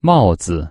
帽子。